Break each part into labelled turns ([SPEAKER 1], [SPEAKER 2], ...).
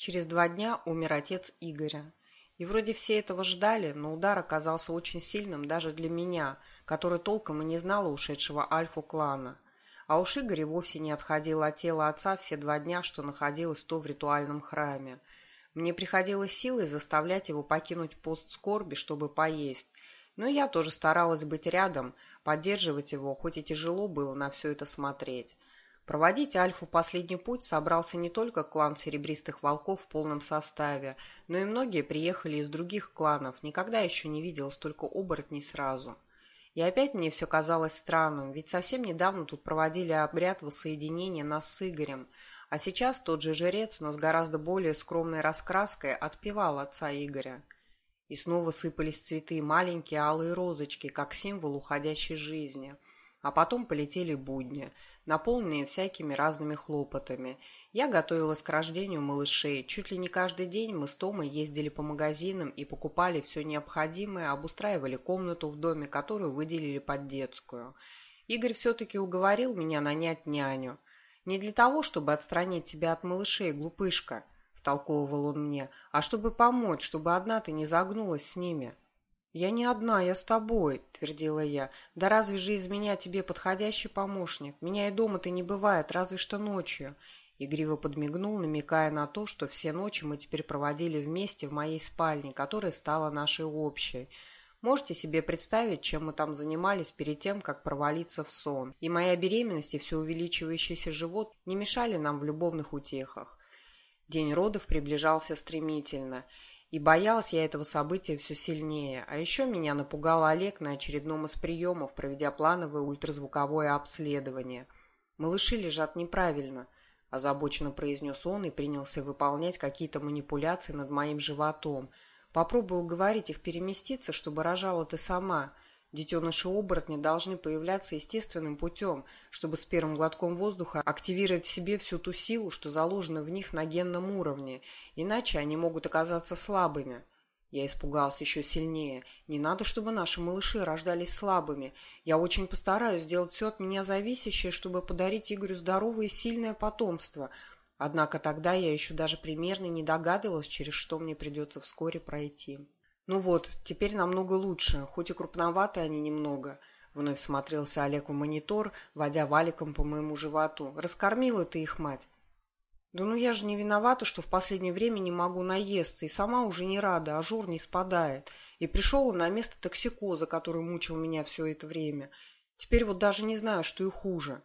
[SPEAKER 1] Через два дня умер отец Игоря. И вроде все этого ждали, но удар оказался очень сильным даже для меня, который толком и не знала ушедшего альфу-клана. А уж Игорь вовсе не отходил от тела отца все два дня, что находилось то в ритуальном храме. Мне приходилось силой заставлять его покинуть пост скорби, чтобы поесть. Но я тоже старалась быть рядом, поддерживать его, хоть и тяжело было на все это смотреть. Проводить Альфу последний путь собрался не только клан Серебристых Волков в полном составе, но и многие приехали из других кланов, никогда еще не видел столько оборотней сразу. И опять мне все казалось странным, ведь совсем недавно тут проводили обряд воссоединения нас с Игорем, а сейчас тот же жрец, но с гораздо более скромной раскраской, отпевал отца Игоря. И снова сыпались цветы, маленькие алые розочки, как символ уходящей жизни – а потом полетели будни, наполненные всякими разными хлопотами. Я готовилась к рождению малышей. Чуть ли не каждый день мы с Томой ездили по магазинам и покупали все необходимое, обустраивали комнату в доме, которую выделили под детскую. Игорь все-таки уговорил меня нанять няню. Не для того, чтобы отстранить тебя от малышей, глупышка, втолковывал он мне, а чтобы помочь, чтобы одна ты не загнулась с ними. «Я не одна, я с тобой», — твердила я. «Да разве же из меня тебе подходящий помощник? Меня и дома-то не бывает, разве что ночью». Игриво подмигнул, намекая на то, что все ночи мы теперь проводили вместе в моей спальне, которая стала нашей общей. Можете себе представить, чем мы там занимались перед тем, как провалиться в сон. И моя беременность и все увеличивающийся живот не мешали нам в любовных утехах. День родов приближался стремительно — и боялась я этого события все сильнее. А еще меня напугал Олег на очередном из приемов, проведя плановое ультразвуковое обследование. «Малыши лежат неправильно», – озабоченно произнес он и принялся выполнять какие-то манипуляции над моим животом. «Попробуй уговорить их переместиться, чтобы рожала ты сама». Детеныши-оборотни должны появляться естественным путем, чтобы с первым глотком воздуха активировать в себе всю ту силу, что заложена в них на генном уровне, иначе они могут оказаться слабыми. Я испугался еще сильнее. Не надо, чтобы наши малыши рождались слабыми. Я очень постараюсь сделать все от меня зависящее, чтобы подарить Игорю здоровое и сильное потомство. Однако тогда я еще даже примерно не догадывалась, через что мне придется вскоре пройти. «Ну вот, теперь намного лучше, хоть и крупноваты они немного». Вновь смотрелся Олег в монитор, водя валиком по моему животу. «Раскормила ты их, мать?» «Да ну я же не виновата, что в последнее время не могу наесться, и сама уже не рада, а жур не спадает. И пришел он на место токсикоза, который мучил меня все это время. Теперь вот даже не знаю, что и хуже.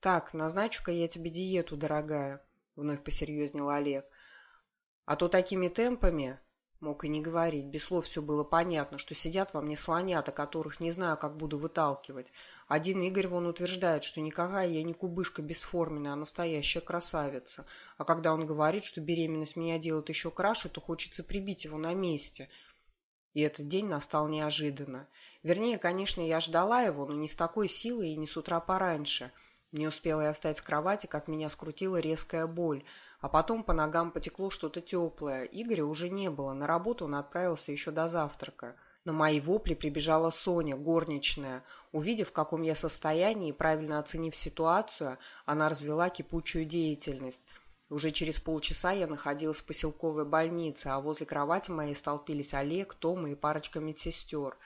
[SPEAKER 1] Так, назначу-ка я тебе диету, дорогая», — вновь посерьезнел Олег. «А то такими темпами Мог и не говорить, без слов все было понятно, что сидят во мне слонята, которых не знаю, как буду выталкивать. Один Игорь вон утверждает, что никакая я не кубышка бесформенная, а настоящая красавица. А когда он говорит, что беременность меня делает еще краше, то хочется прибить его на месте. И этот день настал неожиданно. Вернее, конечно, я ждала его, но не с такой силой и не с утра пораньше. Не успела я встать с кровати, как меня скрутила резкая боль – а потом по ногам потекло что-то теплое. Игоря уже не было, на работу он отправился еще до завтрака. На мои вопли прибежала Соня, горничная. Увидев, в каком я состоянии, и правильно оценив ситуацию, она развела кипучую деятельность. Уже через полчаса я находилась в поселковой больнице, а возле кровати моей столпились Олег, Тома и парочка медсестер.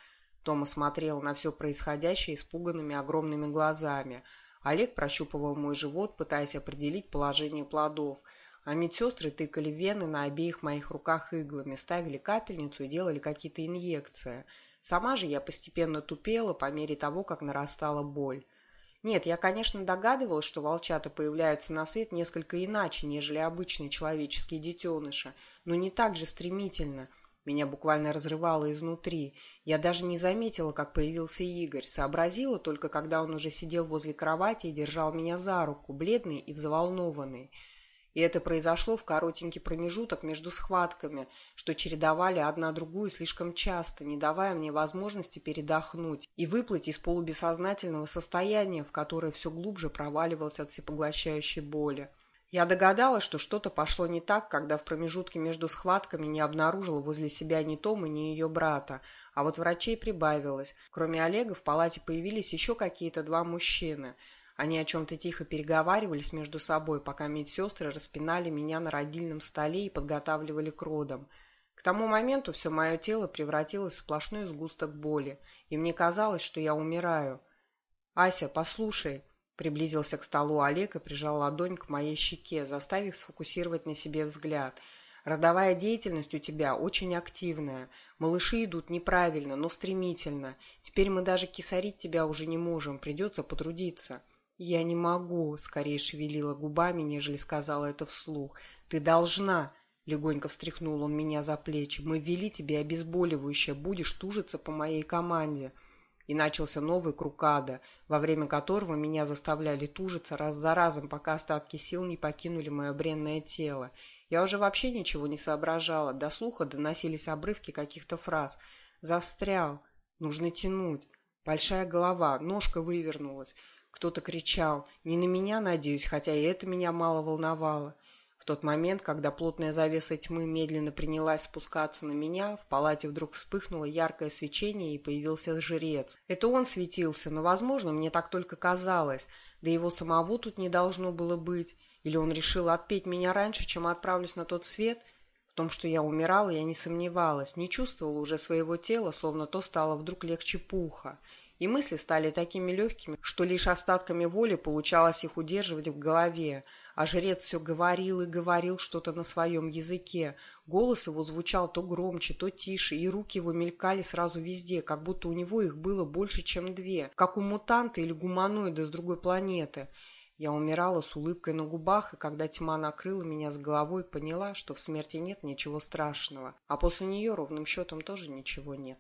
[SPEAKER 1] Тома смотрел на все происходящее испуганными огромными глазами. Олег прощупывал мой живот, пытаясь определить положение плодов – а медсестры тыкали вены на обеих моих руках иглами, ставили капельницу и делали какие-то инъекции. Сама же я постепенно тупела по мере того, как нарастала боль. Нет, я, конечно, догадывалась, что волчата появляются на свет несколько иначе, нежели обычные человеческие детеныши, но не так же стремительно. Меня буквально разрывало изнутри. Я даже не заметила, как появился Игорь. Сообразила только, когда он уже сидел возле кровати и держал меня за руку, бледный и взволнованный. И это произошло в коротенький промежуток между схватками, что чередовали одна другую слишком часто, не давая мне возможности передохнуть и выплыть из полубессознательного состояния, в которое все глубже проваливалось от всепоглощающей боли. Я догадалась, что что-то пошло не так, когда в промежутке между схватками не обнаружила возле себя ни Тома, ни ее брата, а вот врачей прибавилось. Кроме Олега в палате появились еще какие-то два мужчины – Они о чем-то тихо переговаривались между собой, пока медсестры распинали меня на родильном столе и подготавливали к родам. К тому моменту все мое тело превратилось в сплошной сгусток боли, и мне казалось, что я умираю. «Ася, послушай!» Приблизился к столу Олег и прижал ладонь к моей щеке, заставив сфокусировать на себе взгляд – Родовая деятельность у тебя очень активная. Малыши идут неправильно, но стремительно. Теперь мы даже кисарить тебя уже не можем, придется потрудиться». «Я не могу», — скорее шевелила губами, нежели сказала это вслух. «Ты должна», — легонько встряхнул он меня за плечи. «Мы ввели тебе обезболивающее, будешь тужиться по моей команде». И начался новый круг ада, во время которого меня заставляли тужиться раз за разом, пока остатки сил не покинули мое бренное тело. Я уже вообще ничего не соображала. До слуха доносились обрывки каких-то фраз. «Застрял. Нужно тянуть. Большая голова. Ножка вывернулась». Кто-то кричал. Не на меня, надеюсь, хотя и это меня мало волновало. В тот момент, когда плотная завеса тьмы медленно принялась спускаться на меня, в палате вдруг вспыхнуло яркое свечение и появился жрец. Это он светился, но, возможно, мне так только казалось, да его самого тут не должно было быть. Или он решил отпеть меня раньше, чем отправлюсь на тот свет? В том, что я умирала, я не сомневалась, не чувствовала уже своего тела, словно то стало вдруг легче пуха. И мысли стали такими легкими, что лишь остатками воли получалось их удерживать в голове. А жрец все говорил и говорил что-то на своем языке. Голос его звучал то громче, то тише, и руки его мелькали сразу везде, как будто у него их было больше, чем две, как у мутанта или гуманоида с другой планеты. Я умирала с улыбкой на губах, и когда тьма накрыла меня с головой, поняла, что в смерти нет ничего страшного, а после нее ровным счетом тоже ничего нет.